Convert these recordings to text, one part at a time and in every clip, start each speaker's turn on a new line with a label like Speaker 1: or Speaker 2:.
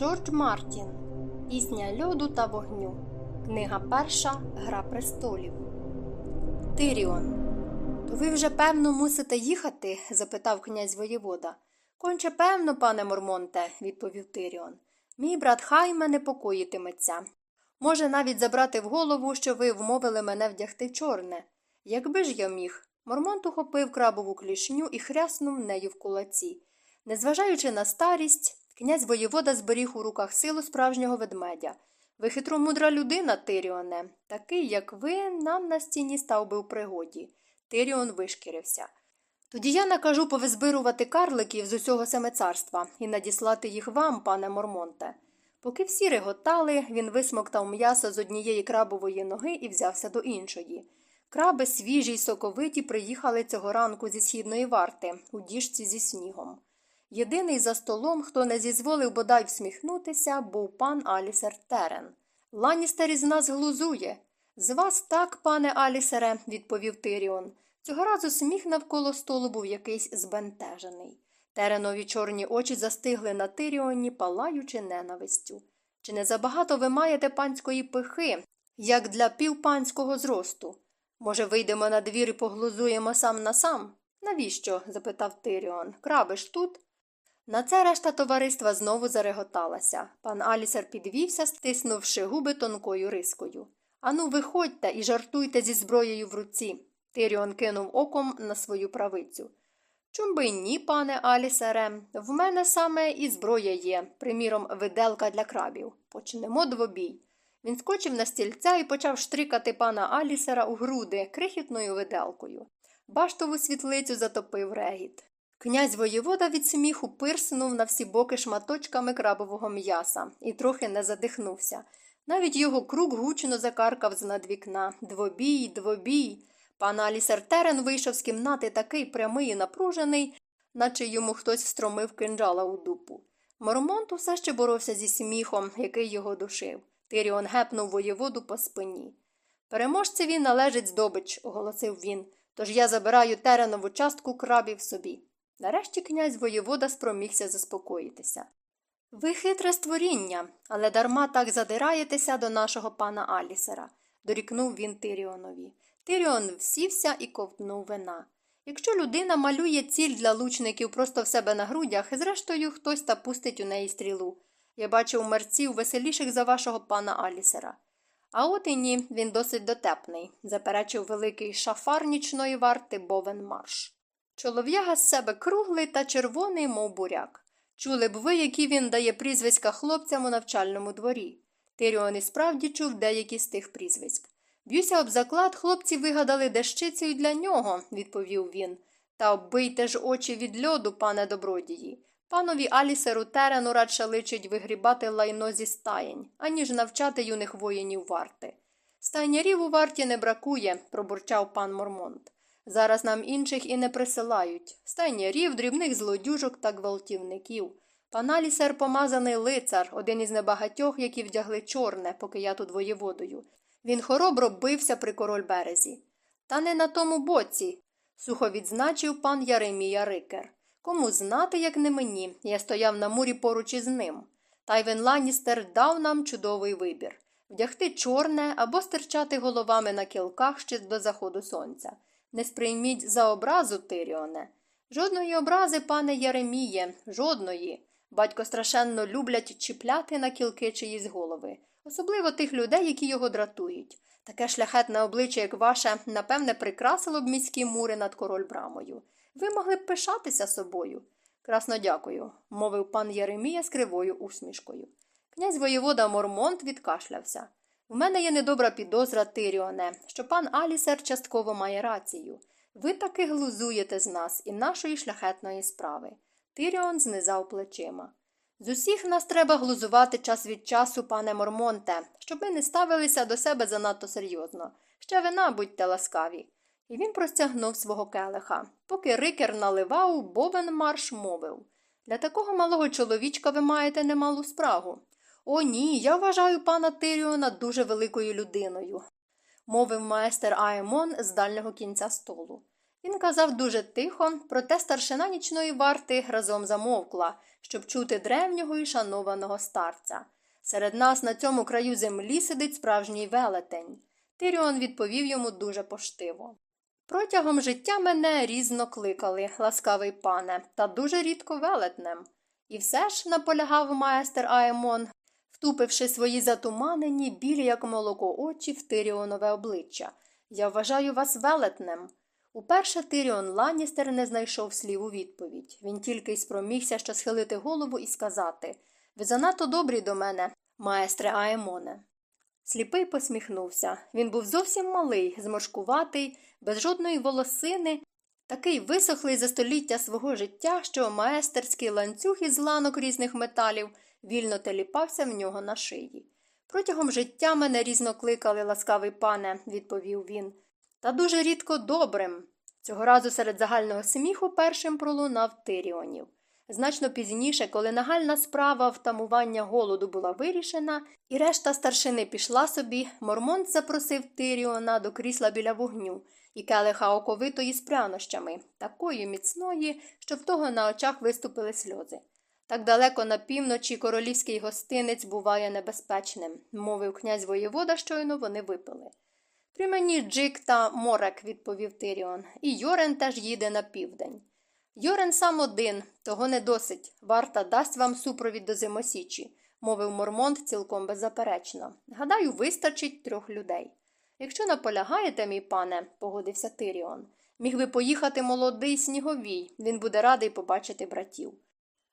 Speaker 1: Джордж Мартін Пісня льоду та вогню. Книга перша Гра престолів. Тиріон. То ви вже, певно, мусите їхати? запитав князь воєвода. Конче певно, пане Мормонте, відповів Тиріон. Мій брат Хайме непокоїтиметься. Може навіть забрати в голову, що ви вмовили мене вдягти чорне. Якби ж я міг. Мормонт ухопив крабову клішню і хряснув нею в кулаці. Незважаючи на старість, Князь воєвода зберіг у руках силу справжнього ведмедя. Ви хитромудра людина, Тиріоне. Такий, як ви, нам на стіні став би у пригоді. Тиріон вишкірився. Тоді я накажу повизбирувати карликів з усього семецарства і надіслати їх вам, пане Мормонте. Поки всі реготали, він висмоктав м'ясо з однієї крабової ноги і взявся до іншої. Краби свіжі й соковиті приїхали цього ранку зі східної варти у діжці зі снігом. Єдиний за столом, хто не зізволив бодай всміхнутися, був пан Алісер Терен. Ланістер із нас глузує. З вас так, пане Алісере, відповів Тиріон. Цього разу сміх навколо столу був якийсь збентежений. Теренові чорні очі застигли на Тиріоні, палаючи ненавистю. Чи не забагато ви маєте панської пихи, як для півпанського зросту? Може, вийдемо на двір і поглузуємо сам на сам? Навіщо? запитав Тиріон. Крабиш тут? На це решта товариства знову зареготалася. Пан Алісер підвівся, стиснувши губи тонкою рискою. Ану, виходьте і жартуйте зі зброєю в руці. Тиріон кинув оком на свою правицю. Чом би ні, пане Алісере, в мене саме і зброя є, приміром, виделка для крабів. Почнемо двобій. Він скочив на стільця і почав штрикати пана Алісера у груди крихітною виделкою. Баштову світлицю затопив регіт. Князь воєвода від сміху пирснув на всі боки шматочками крабового м'яса і трохи не задихнувся. Навіть його круг гучно закаркав з над вікна Двобій, двобій. Пан Алісер Терен вийшов з кімнати такий прямий і напружений, наче йому хтось встромив кинджала у дупу. Мормонт усе ще боровся зі сміхом, який його душив. Тиріон гепнув воєводу по спині. Переможцеві належить здобич, оголосив він, тож я забираю теренову частку крабів собі. Нарешті князь воєвода спромігся заспокоїтися. Ви хитре створіння, але дарма так задираєтеся до нашого пана Алісера, дорікнув він Тиріонові. Тиріон всівся і ковтнув вина. Якщо людина малює ціль для лучників просто в себе на грудях, зрештою хтось та пустить у неї стрілу. Я бачив мерців веселіших за вашого пана Алісера. А от і ні, він досить дотепний, заперечив великий шафар нічної варти Бовен Марш. Чолов'яга з себе круглий та червоний, мов буряк. Чули б ви, які він дає прізвиська хлопцям у навчальному дворі. Тиріон і справді чув деякі з тих прізвиськ. Б'юся об заклад, хлопці вигадали дещицю й для нього, відповів він. Та оббийте ж очі від льоду, пане добродії. Панові Алісеру Терену радше личить вигрібати лайно зі стаєнь, аніж навчати юних воїнів варти. Стайнярів у варті не бракує, пробурчав пан Мормонт. Зараз нам інших і не присилають стайнярів, дрібних злодюжок та гвалтівників. Пан Алісер помазаний лицар, один із небагатьох, які вдягли чорне, поки я тут воєводою. Він хоробро бився при король березі. Та не на тому боці, сухо відзначив пан Яремія Рикер. Кому знати, як не мені, я стояв на мурі поруч із ним. Тайвен Ланністер дав нам чудовий вибір вдягти чорне або стирчати головами на кілках ще до заходу сонця. Не сприйміть за образу, Тиріоне. Жодної образи, пане Яреміє, жодної. Батько страшенно люблять чіпляти на кілки чиїсь голови, особливо тих людей, які його дратують. Таке шляхетне обличчя, як ваше, напевне, прикрасило б міські мури над король брамою. Ви могли б пишатися собою. Красно дякую, мовив пан Єремія з кривою усмішкою. Князь воєвода Мормонт відкашлявся. У мене є недобра підозра, Тиріоне, що пан Алісер частково має рацію. Ви таки глузуєте з нас і нашої шляхетної справи. Тиріон знизав плечима. З усіх нас треба глузувати час від часу, пане Мормонте, щоб ми не ставилися до себе занадто серйозно. Ще вина, будьте ласкаві. І він простягнув свого келиха. Поки рикер наливав, Бовен марш мовив Для такого малого чоловічка ви маєте немалу спрагу. О, ні, я вважаю пана Тиріона дуже великою людиною, мовив майстер Аемон з дальнього кінця столу. Він казав дуже тихо, проте старшина нічної варти разом замовкла, щоб чути древнього і шанованого старця. Серед нас на цьому краю землі сидить справжній велетень. Тиріон відповів йому дуже поштиво. Протягом життя мене різно кликали, ласкавий пане, та дуже рідко велетнем. І все ж наполягав майстер Аемон, втупивши свої затуманені, білі, як молоко очі в Тиріонове обличчя. Я вважаю вас велетнем. Уперше Тиріон Ланністер не знайшов слів у відповідь. Він тільки й спромігся що схилити голову і сказати Ви занадто добрі до мене, маестре Аемоне. Сліпий посміхнувся. Він був зовсім малий, зморшкуватий, без жодної волосини, такий висохлий за століття свого життя, що маестерський ланцюг із ланок різних металів вільно теліпався в нього на шиї. Протягом життя мене різно кликали, ласкавий пане, відповів він, та дуже рідко добрим. Цього разу серед загального сміху першим пролунав Тиріонів. Значно пізніше, коли нагальна справа втамування голоду була вирішена, і решта старшини пішла собі, Мормонт запросив Тиріона до крісла біля вогню і келиха оковитої з прянощами, такої міцної, що в того на очах виступили сльози. Так далеко на півночі королівський гостинець буває небезпечним, мовив князь воєвода, щойно вони випили. При мені Джик та Морек, відповів Тиріон, і Йорен теж їде на південь. Йорен сам один, того не досить. Варта дасть вам супровід до зимосічі, мовив Мормонт цілком беззаперечно. Гадаю, вистачить трьох людей. Якщо наполягаєте, мій пане, погодився Тиріон, міг би поїхати молодий сніговій, він буде радий побачити братів.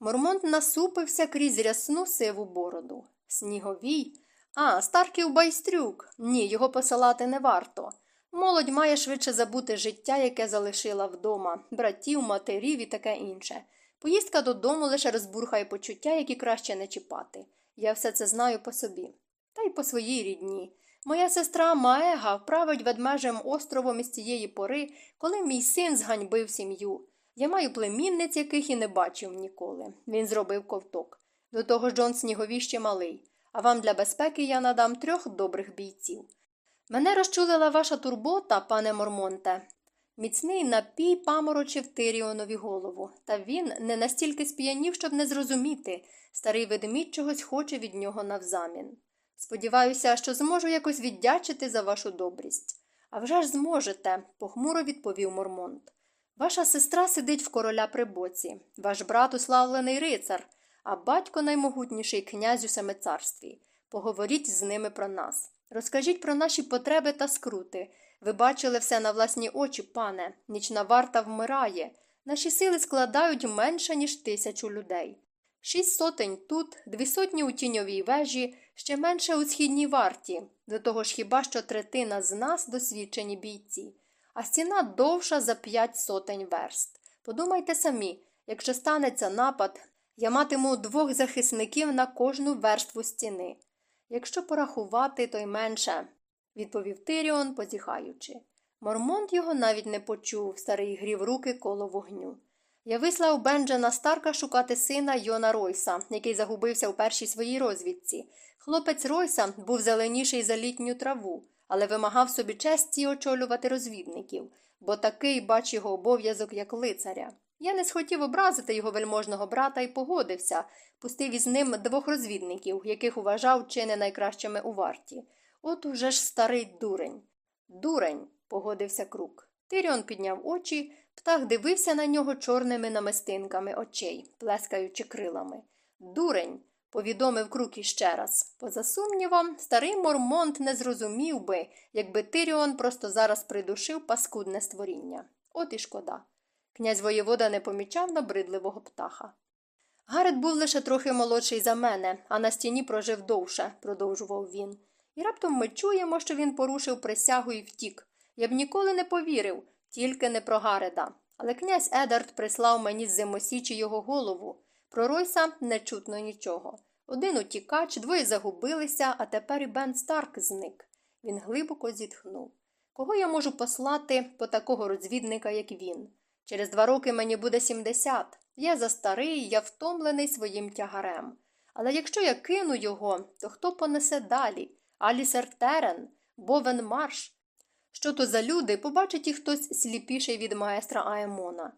Speaker 1: Мормонт насупився крізь рясну сиву бороду. Сніговій? А, Старків байстрюк. Ні, його посилати не варто. Молодь має швидше забути життя, яке залишила вдома, братів, матерів і таке інше. Поїздка додому лише розбурхає почуття, які краще не чіпати. Я все це знаю по собі. Та й по своїй рідні. Моя сестра Маега вправить ведмежем островом із цієї пори, коли мій син зганьбив сім'ю. Я маю племінниць, яких і не бачив ніколи. Він зробив ковток. До того ж Джон Снігові ще малий, а вам для безпеки я надам трьох добрих бійців. Мене розчулила ваша турбота, пане Мормонте. Міцний напій паморочив Тиріонові голову, та він не настільки сп'янів, щоб не зрозуміти. Старий ведмідь чогось хоче від нього навзамін. Сподіваюся, що зможу якось віддячити за вашу добрість. «А вже ж зможете, похмуро відповів Мормонт. Ваша сестра сидить в короля при боці, ваш брат уславлений рицар, а батько наймогутніший князь у семицарстві. Поговоріть з ними про нас. Розкажіть про наші потреби та скрути. Ви бачили все на власні очі, пане. Нічна варта вмирає. Наші сили складають менше, ніж тисячу людей. Шість сотень тут, дві сотні у тіньовій вежі, ще менше у східній варті. До того ж хіба що третина з нас досвідчені бійці, а стіна довша за п'ять сотень верст. Подумайте самі, якщо станеться напад, я матиму двох захисників на кожну верству стіни. Якщо порахувати, то й менше, відповів Тиріон, позіхаючи. Мормонт його навіть не почув, старий грів руки коло вогню. Я вислав Бенджана Старка шукати сина Йона Ройса, який загубився у першій своїй розвідці. Хлопець Ройса був зеленіший за літню траву, але вимагав собі честі очолювати розвідників, бо такий бач його обов'язок, як лицаря. Я не схотів образити його вельможного брата і погодився, пустив із ним двох розвідників, яких вважав чи не найкращими у варті. От уже ж старий дурень. Дурень, погодився крук. Тиріон підняв очі, птах дивився на нього чорними намистинками очей, плескаючи крилами. Дурень, повідомив крук іще раз. Поза сумнівом, старий Мормонт не зрозумів би, якби Тиріон просто зараз придушив паскудне створіння. От і шкода. Князь воєвода не помічав набридливого птаха. Гарет був лише трохи молодший за мене, а на стіні прожив довше, продовжував він. І раптом ми чуємо, що він порушив присягу і втік. Я б ніколи не повірив, тільки не про Гареда. Але князь Едард прислав мені з зимосічі його голову. Про Ройса не чутно нічого. Один утікач, двоє загубилися, а тепер і Бен Старк зник. Він глибоко зітхнув. Кого я можу послати по такого розвідника, як він? Через два роки мені буде сімдесят. Я застарий, я втомлений своїм тягарем. Але якщо я кину його, то хто понесе далі? Алісер Терен, Бовен Марш? Що то за люди, побачить їх хтось сліпіший від маестра Аемона.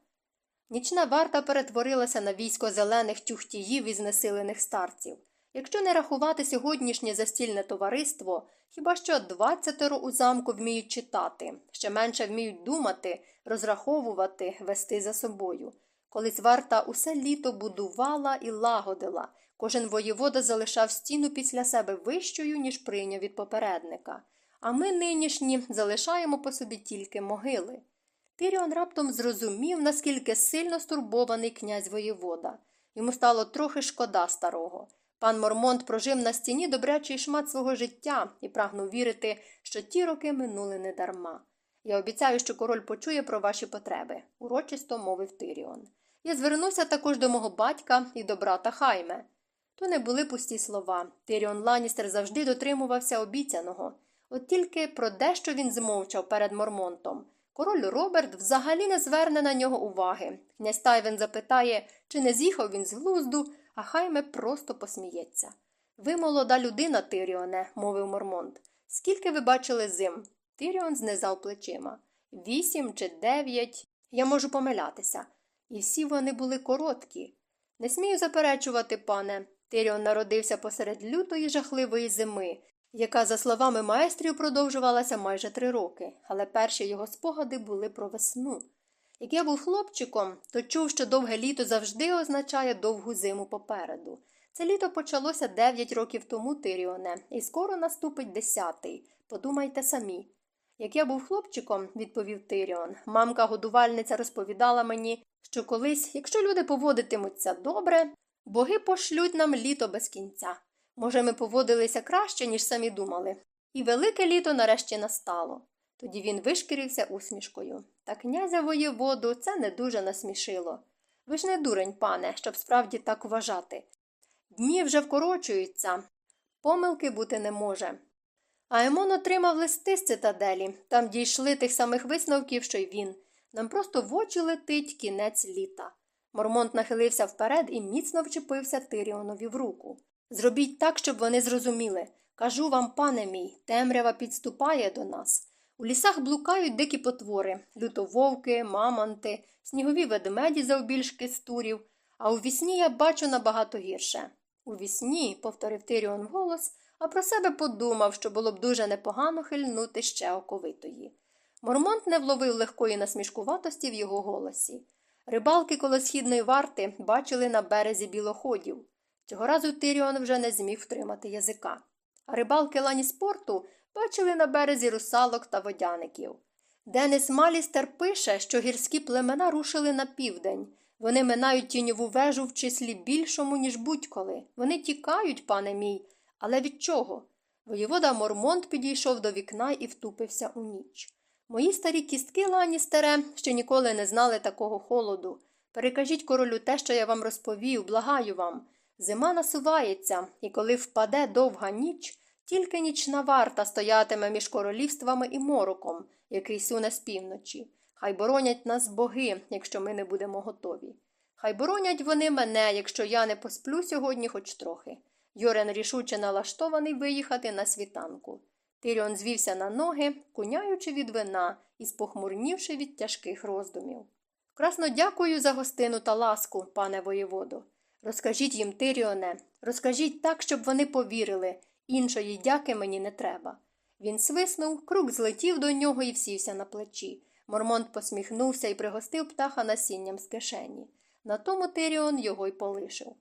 Speaker 1: Нічна варта перетворилася на військо зелених тюхтіїв і знесилених старців. Якщо не рахувати сьогоднішнє застільне товариство, хіба що двадцятеро у замку вміють читати, ще менше вміють думати, розраховувати, вести за собою. Колись варта усе літо будувала і лагодила, кожен воєвода залишав стіну після себе вищою, ніж прийняв від попередника. А ми нинішні залишаємо по собі тільки могили. Тиріон раптом зрозумів, наскільки сильно стурбований князь воєвода. Йому стало трохи шкода старого. Пан Мормонт прожив на стіні добрячий шмат свого життя і прагнув вірити, що ті роки минули недарма. Я обіцяю, що король почує про ваші потреби, урочисто мовив Тиріон. Я звернуся також до мого батька і до брата Хайме. То не були пусті слова. Тиріон Ланістер завжди дотримувався обіцяного. От тільки про дещо він змовчав перед Мормонтом. Король Роберт взагалі не зверне на нього уваги. Князь Тайвен запитає, чи не з'їхав він з глузду, а Хайме просто посміється. Ви молода людина, Тиріоне, мовив Мормонт. Скільки ви бачили зим? Тиріон знизав плечима. Вісім чи дев'ять. Я можу помилятися. І всі вони були короткі. Не смію заперечувати, пане. Тиріон народився посеред лютої жахливої зими, яка, за словами майстрів, продовжувалася майже три роки, але перші його спогади були про весну. Як я був хлопчиком, то чув, що довге літо завжди означає довгу зиму попереду. Це літо почалося дев'ять років тому, Тиріоне, і скоро наступить десятий. Подумайте самі. Як я був хлопчиком, відповів Тиріон, мамка годувальниця розповідала мені, що колись, якщо люди поводитимуться добре, боги пошлють нам літо без кінця. Може, ми поводилися краще, ніж самі думали. І велике літо нарешті настало. Тоді він вишкірився усмішкою. Та князя воєводу це не дуже насмішило. Ви ж не дурень, пане, щоб справді так вважати. Дні вже вкорочуються, помилки бути не може. А Емон отримав листи з цитаделі, там дійшли тих самих висновків, що й він. Нам просто в очі летить кінець літа. Мормонт нахилився вперед і міцно вчепився Тиріонові в руку. Зробіть так, щоб вони зрозуміли. Кажу вам, пане мій, темрява підступає до нас. У лісах блукають дикі потвори лютововки, мамонти, снігові ведмеді завбільшки стурів, а у вісні я бачу набагато гірше. У вісні, повторив Тиріон голос, а про себе подумав, що було б дуже непогано хильнути ще оковитої. Мормонт не вловив легкої насмішкуватості в його голосі. Рибалки коло східної варти бачили на березі білоходів. Цього разу Тиріон вже не зміг втримати язика. А рибалки лані спорту бачили на березі русалок та водяників. Денис Малістер пише, що гірські племена рушили на південь. Вони минають тіньову вежу в числі більшому, ніж будь-коли. Вони тікають, пане мій, але від чого? Воєвода Мормонт підійшов до вікна і втупився у ніч. Мої старі кістки, Ланістере, ще ніколи не знали такого холоду. Перекажіть королю те, що я вам розповів, благаю вам. Зима насувається, і коли впаде довга ніч, тільки нічна варта стоятиме між королівствами і мороком, який суне з півночі. Хай боронять нас боги, якщо ми не будемо готові. Хай боронять вони мене, якщо я не посплю сьогодні хоч трохи. Йорен рішуче налаштований виїхати на світанку. Тиріон звівся на ноги, куняючи від вина і спохмурнівши від тяжких роздумів. Красно дякую за гостину та ласку, пане воєводу. Розкажіть їм, Тиріоне, розкажіть так, щоб вони повірили. Іншої дяки мені не треба. Він свиснув, крук злетів до нього і всівся на плечі. Мормонт посміхнувся і пригостив птаха насінням з кишені. На тому Тиріон його й полишив.